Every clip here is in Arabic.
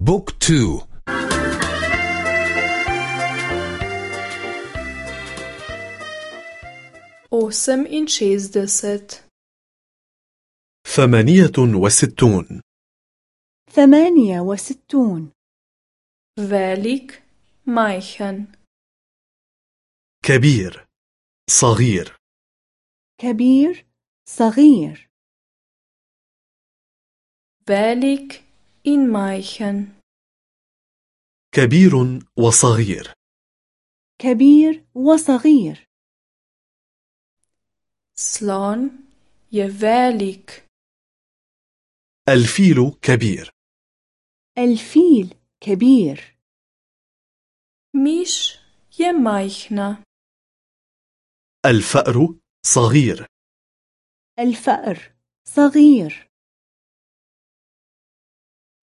بوك تو. osem in šestdeset ثمانية وستون. ثمانية وستون. velik majhen كبير صغير. كبير صغير. velik in majhen كبير وصغير. كبير وصغير. je velik الفيل كبير. الفيل كبير. je majhna الفأر صغير. الفأر صغير.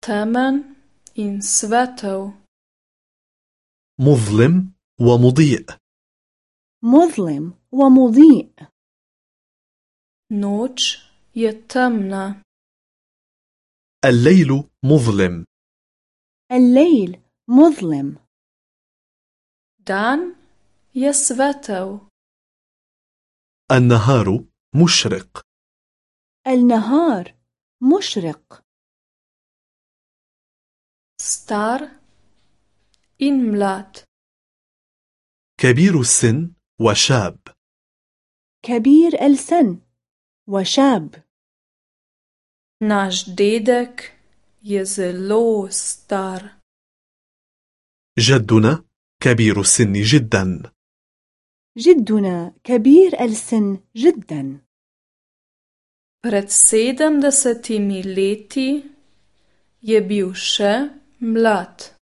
Temen in svetov. مظلم ومضيء مظلم ومضيء noč je temna. الليل مظلم الليل مظلم je svetov. النهار مشرق النهار مشرق ستار إن ملات كبير السن وشاب. كبير السن وشاب. ناش ديدك يزلو ستار جدنا كبير السن جدا. جدنا كبير السن جدا. Pred sedemdesetimi leti je bil še mlad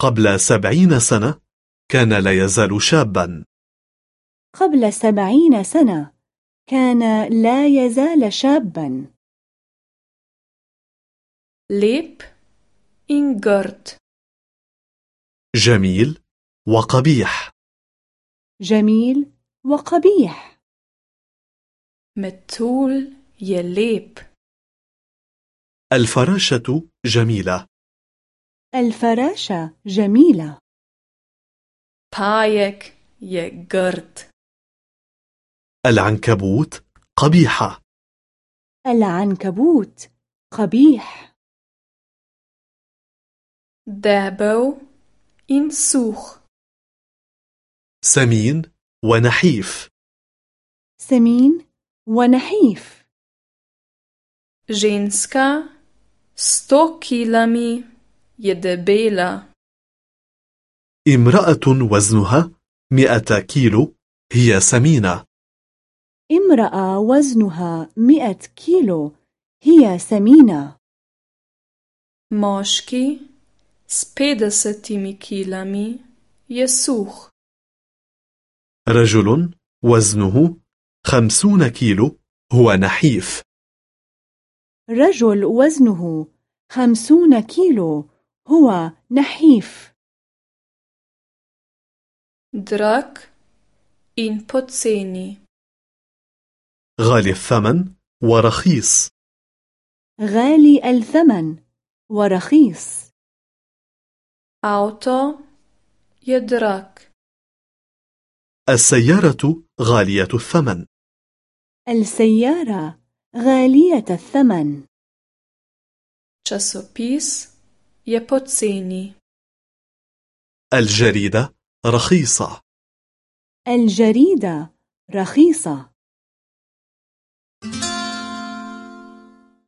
قبل سبعين سنة كان لا يزال شابا. قبل سبعين سنة كان لا يزال شابا. in grd جميل وقبيح. جميل وقبيح. je lep الفراشة جميلة. الفراشة جميلة. je grd العنكبوت قبيحة. العنكبوت قبيح. in suh سمين ونحيف. سمين ونحيف. s sto kilami je debela. امرأة وزنها مئة كيلو هي سمينة. امرأة وزنها مئة كيلو هي سمينة. Moški s petdesetimi kilami je suh. رجل وزنه خمسون كيلو هو نحيف. رجل وزنه خمسون كيلو هو نحيف. Drag in poceni غالي الثمن ورخيص. غالي الثمن ورخيص. Je drag السيارة غالية الثمن. السيارة غالية الثمن. Časopis je poceni. الجريدة رخيصة. الجريدة رخيصة.